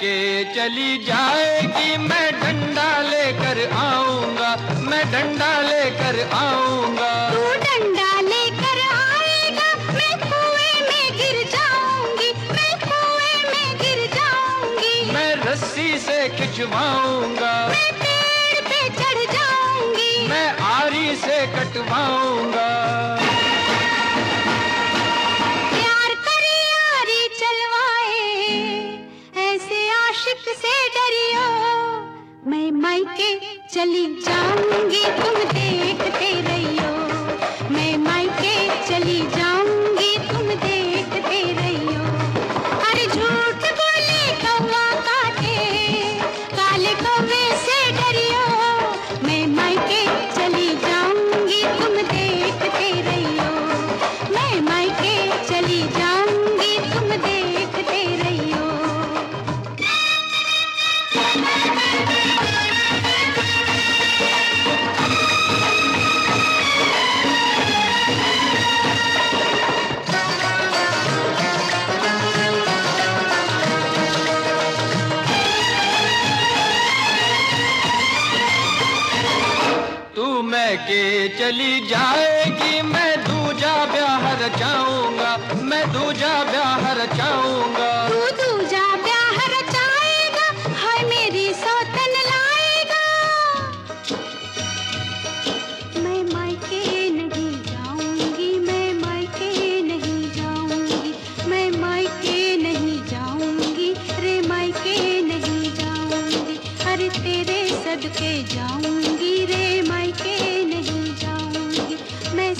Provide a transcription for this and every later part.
के चली जाएगी मैं डंडा लेकर आऊँगा मैं डंडा लेकर आऊँगा। तू डंडा लेकर आएगा मैं कुएँ में गिर जाऊँगी मैं कुएँ में गिर जाऊँगी। मैं रस्सी से खिंचवाऊँगा। मैं पेड़ पे चढ़ जाऊँगी। मैं आरी से कटवाऊँगा। चली जाऊँगी तुम देखते के चली जाएगी, मैं दूजा ब्याह रचाऊँगा मैं दूजा ब्याह रचाऊँगा तू दूजा ब्याह रचाएगा हाय मेरी सौतन लाएगा। मैं मायके नहीं जाऊँगी, मैं मायके नहीं जाऊँगी, मैं मायके नहीं जाऊँगी, रे मायके नहीं जाऊँगी। अरे तेरे सदके जाऊँगी, रे मायके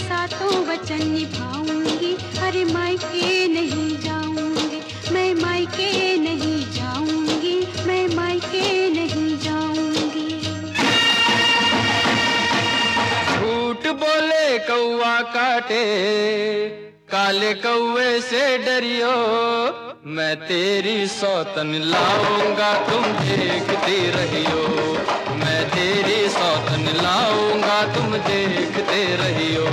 सातों वचन निभाऊँगी। अरे मायके नहीं जाऊँगी। मैं मायके नहीं जाऊँगी। मैं मायके नहीं जाऊँगी। झूठ बोले कौआ काटे। काले कौवे से डरियो। मैं तेरी सौतन लाऊँगा। तुम देखते रहियो। तेरी सौतन लाऊँगा तुम देखते रहियो।